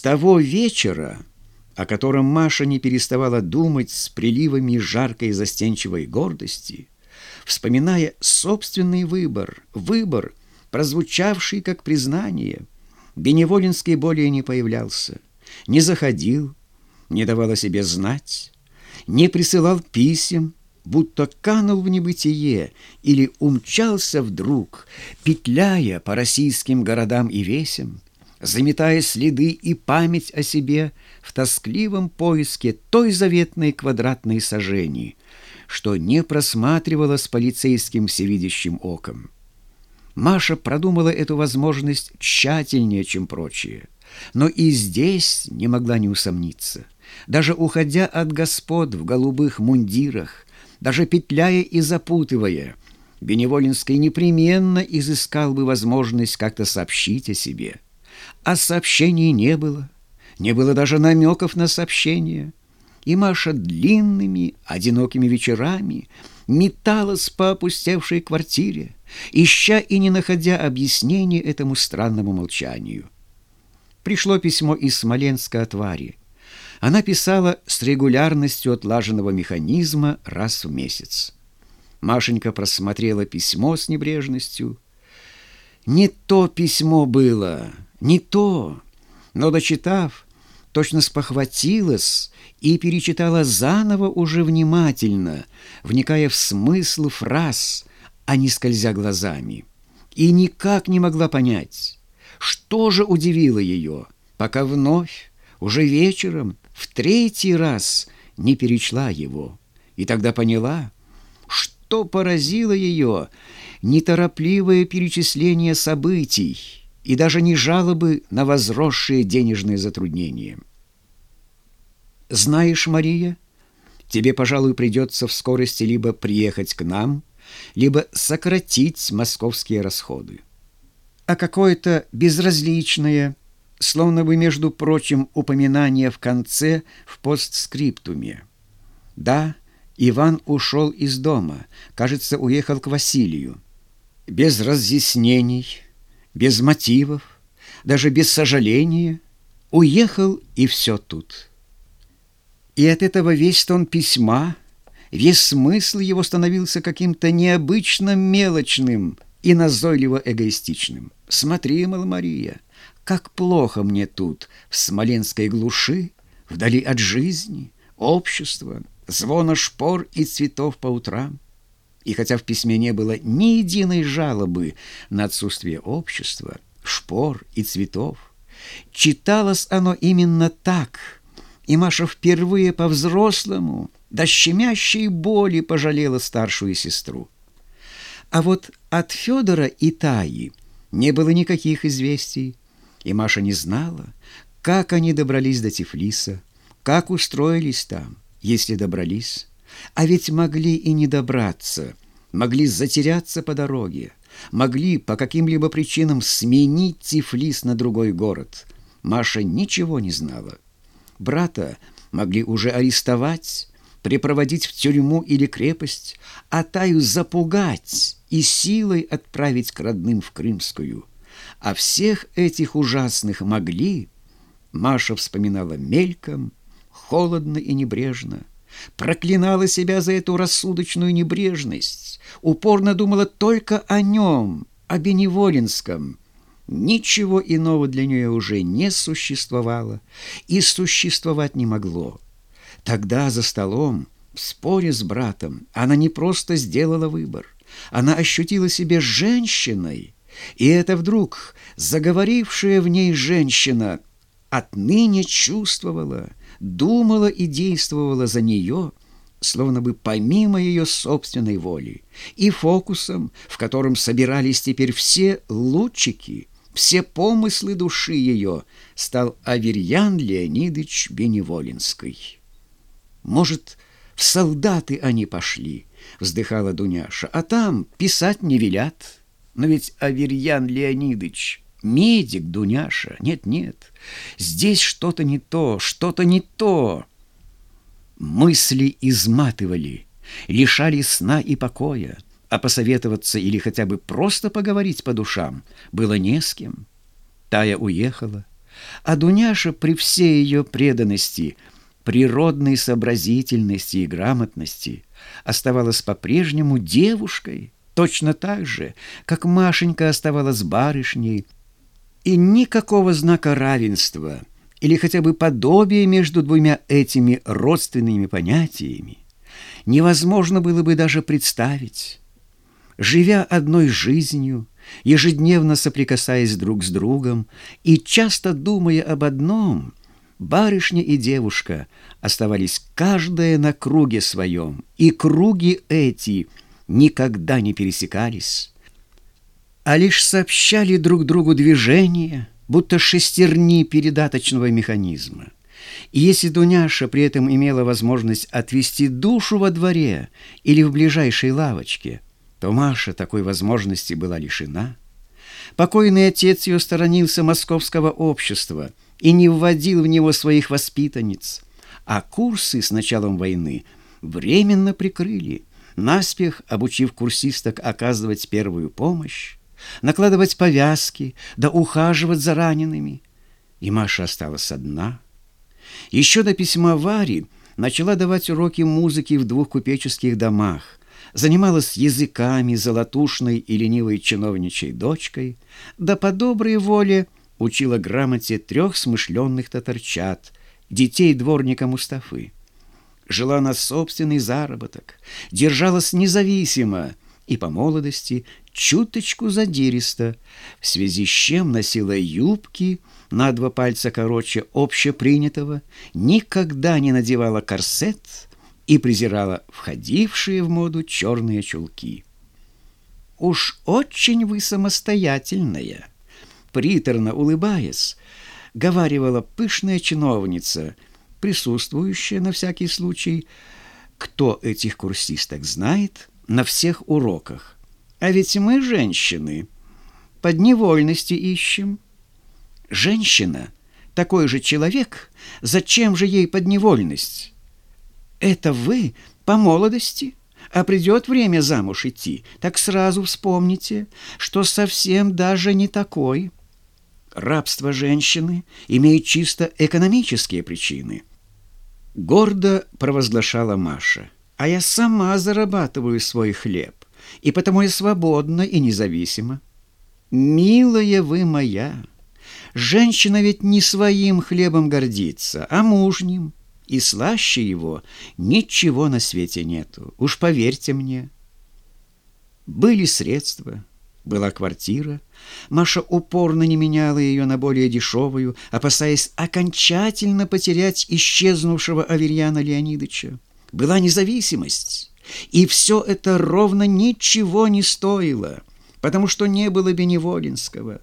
С того вечера, о котором Маша не переставала думать с приливами жаркой застенчивой гордости, вспоминая собственный выбор, выбор, прозвучавший как признание, Беневолинский более не появлялся, не заходил, не давал о себе знать, не присылал писем, будто канул в небытие или умчался вдруг, петляя по российским городам и весям, заметая следы и память о себе в тоскливом поиске той заветной квадратной сажени, что не просматривала с полицейским всевидящим оком. Маша продумала эту возможность тщательнее, чем прочие, но и здесь не могла не усомниться. Даже уходя от господ в голубых мундирах, даже петляя и запутывая, Беневолинский непременно изыскал бы возможность как-то сообщить о себе. А сообщений не было, не было даже намеков на сообщение. И Маша длинными, одинокими вечерами металась по опустевшей квартире, ища и не находя объяснения этому странному молчанию. Пришло письмо из Смоленска от Вари. Она писала с регулярностью отлаженного механизма раз в месяц. Машенька просмотрела письмо с небрежностью. Не то письмо было, не то, но, дочитав, точно спохватилась и перечитала заново уже внимательно, вникая в смысл фраз, а не скользя глазами. И никак не могла понять, что же удивило ее, пока вновь, уже вечером, в третий раз не перечла его, и тогда поняла, что поразило ее неторопливое перечисление событий и даже не жалобы на возросшие денежные затруднения. «Знаешь, Мария, тебе, пожалуй, придется в скорости либо приехать к нам, либо сократить московские расходы. А какое-то безразличное – словно бы, между прочим, упоминание в конце в постскриптуме. Да, Иван ушел из дома, кажется, уехал к Василию. Без разъяснений, без мотивов, даже без сожаления. Уехал, и все тут. И от этого весь тон письма, весь смысл его становился каким-то необычно мелочным и назойливо эгоистичным. «Смотри, мол, Мария, как плохо мне тут, в смоленской глуши, вдали от жизни, общества, звона шпор и цветов по утрам. И хотя в письме не было ни единой жалобы на отсутствие общества, шпор и цветов, читалось оно именно так, и Маша впервые по-взрослому, до щемящей боли пожалела старшую сестру. А вот от Федора и Таи не было никаких известий, и Маша не знала, как они добрались до Тифлиса, как устроились там, если добрались. А ведь могли и не добраться, могли затеряться по дороге, могли по каким-либо причинам сменить Тифлис на другой город. Маша ничего не знала. Брата могли уже арестовать, припроводить в тюрьму или крепость, а Таю запугать и силой отправить к родным в Крымскую – а всех этих ужасных могли, Маша вспоминала мельком, холодно и небрежно, проклинала себя за эту рассудочную небрежность, упорно думала только о нем, о Беневолинском. Ничего иного для нее уже не существовало и существовать не могло. Тогда за столом, в споре с братом, она не просто сделала выбор, она ощутила себя женщиной – и эта вдруг заговорившая в ней женщина отныне чувствовала, думала и действовала за нее, словно бы помимо ее собственной воли, и фокусом, в котором собирались теперь все лучики, все помыслы души ее, стал Аверьян Леонидович Беневолинский. «Может, в солдаты они пошли?» — вздыхала Дуняша. «А там писать не велят». Но ведь Аверьян Леонидович, медик Дуняша, нет-нет, здесь что-то не то, что-то не то. Мысли изматывали, лишали сна и покоя, а посоветоваться или хотя бы просто поговорить по душам было не с кем. Тая уехала, а Дуняша при всей ее преданности, природной сообразительности и грамотности оставалась по-прежнему девушкой, точно так же, как Машенька оставалась барышней, и никакого знака равенства или хотя бы подобия между двумя этими родственными понятиями невозможно было бы даже представить. Живя одной жизнью, ежедневно соприкасаясь друг с другом и часто думая об одном, барышня и девушка оставались каждая на круге своем, и круги эти никогда не пересекались, а лишь сообщали друг другу движения, будто шестерни передаточного механизма. И если Дуняша при этом имела возможность отвести душу во дворе или в ближайшей лавочке, то Маша такой возможности была лишена. Покойный отец ее сторонился московского общества и не вводил в него своих воспитанниц, а курсы с началом войны временно прикрыли, наспех обучив курсисток оказывать первую помощь, накладывать повязки, да ухаживать за ранеными. И Маша осталась одна. Еще до письма Вари начала давать уроки музыки в двух купеческих домах, занималась языками, золотушной и ленивой чиновничей дочкой, да по доброй воле учила грамоте трех смышленных татарчат, детей дворника Мустафы. Жила на собственный заработок, держалась независимо и по молодости чуточку задиристо, в связи с чем носила юбки на два пальца короче общепринятого, никогда не надевала корсет и презирала входившие в моду черные чулки. «Уж очень вы самостоятельная!» Приторно улыбаясь, говаривала пышная чиновница, присутствующая на всякий случай, кто этих курсисток знает на всех уроках. А ведь мы, женщины, подневольности ищем. Женщина — такой же человек, зачем же ей подневольность? Это вы по молодости, а придет время замуж идти, так сразу вспомните, что совсем даже не такой. Рабство женщины имеет чисто экономические причины. Гордо провозглашала Маша. А я сама зарабатываю свой хлеб, и потому я свободна и независима. Милая вы моя, женщина ведь не своим хлебом гордится, а мужним и слаще его ничего на свете нету, уж поверьте мне. Были средства, была квартира. Маша упорно не меняла ее на более дешевую, опасаясь окончательно потерять исчезнувшего Аверьяна Леонидовича. Была независимость, и все это ровно ничего не стоило, потому что не было Беневолинского.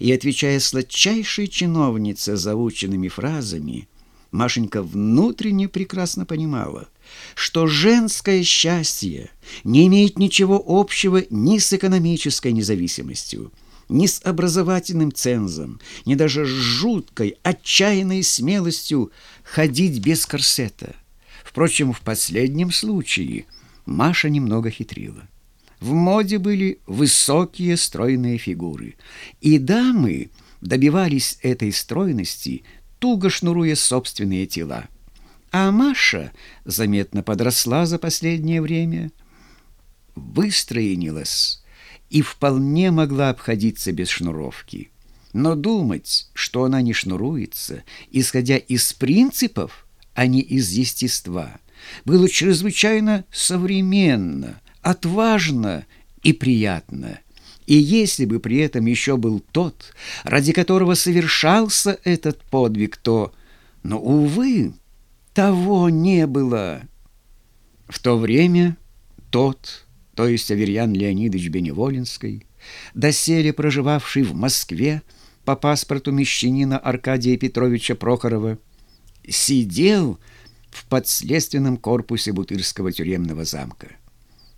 И, отвечая сладчайшей чиновнице заученными фразами, Машенька внутренне прекрасно понимала, что женское счастье не имеет ничего общего ни с экономической независимостью, ни с образовательным цензом, ни даже с жуткой, отчаянной смелостью ходить без корсета. Впрочем, в последнем случае Маша немного хитрила. В моде были высокие стройные фигуры, и дамы добивались этой стройности – туго шнуруя собственные тела. А Маша заметно подросла за последнее время, выстроенилась и вполне могла обходиться без шнуровки. Но думать, что она не шнуруется, исходя из принципов, а не из естества, было чрезвычайно современно, отважно и приятно – и если бы при этом еще был тот, ради которого совершался этот подвиг, то... Но, увы, того не было. В то время тот, то есть Аверьян Леонидович Беневолинский, доселе проживавший в Москве по паспорту мещанина Аркадия Петровича Прохорова, сидел в подследственном корпусе Бутырского тюремного замка.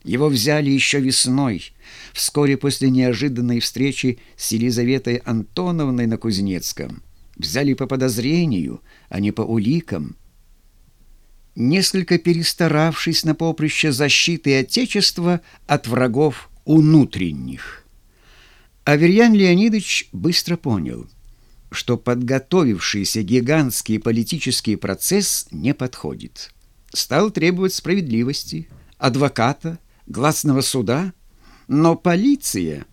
Его взяли еще весной, вскоре после неожиданной встречи с Елизаветой Антоновной на Кузнецком. Взяли по подозрению, а не по уликам. Несколько перестаравшись на поприще защиты Отечества от врагов внутренних. Аверьян Леонидович быстро понял. Что подготовившийся гигантский политический процесс не подходит. Стал требовать справедливости, адвоката, гласного суда, но полиция,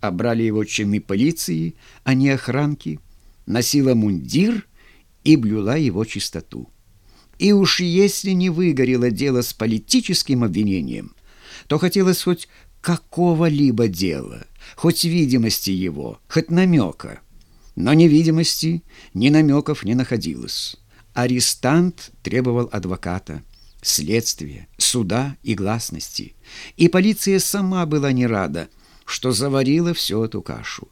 обрали его чины полиции, а не охранки, носила мундир и блюла его чистоту. И уж если не выгорело дело с политическим обвинением, то хотелось хоть какого-либо дела, хоть видимости его, хоть намека. Но ни видимости, ни намеков не находилось. Арестант требовал адвоката, следствия, суда и гласности. И полиция сама была не рада, что заварила всю эту кашу.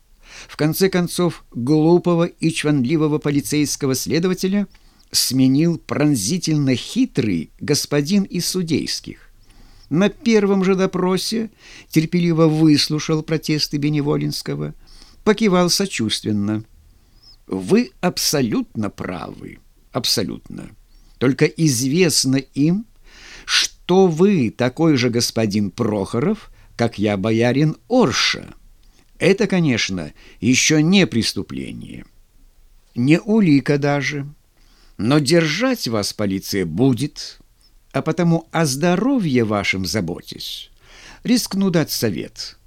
В конце концов, глупого и чванливого полицейского следователя сменил пронзительно хитрый господин из судейских. На первом же допросе терпеливо выслушал протесты Беневолинского, покивал сочувственно. «Вы абсолютно правы, абсолютно. Только известно им, что вы такой же господин Прохоров, как я боярин Орша». Это, конечно, еще не преступление, не улика даже, но держать вас полиция будет, а потому о здоровье вашем заботьтесь. Рискну дать совет.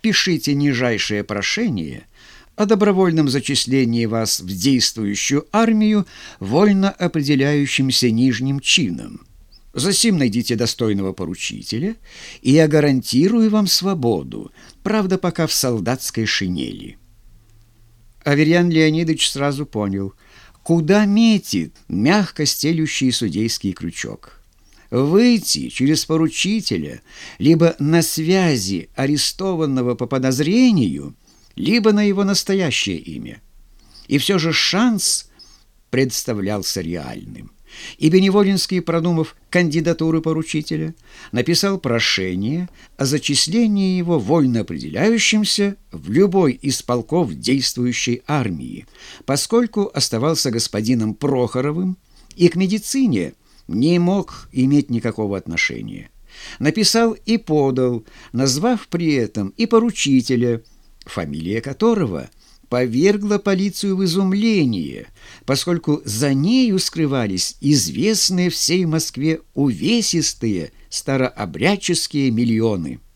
Пишите нижайшее прошение о добровольном зачислении вас в действующую армию вольно определяющимся нижним чином – Засим найдите достойного поручителя, и я гарантирую вам свободу, правда, пока в солдатской шинели». Аверьян Леонидович сразу понял, куда метит мягко стелющий судейский крючок. Выйти через поручителя либо на связи арестованного по подозрению, либо на его настоящее имя. И все же шанс представлялся реальным. И Беневолинский, продумав кандидатуру поручителя, написал прошение о зачислении его вольно определяющимся в любой из полков действующей армии, поскольку оставался господином Прохоровым и к медицине не мог иметь никакого отношения. Написал и подал, назвав при этом и поручителя, фамилия которого – повергла полицию в изумление, поскольку за нею скрывались известные всей Москве увесистые старообрядческие миллионы –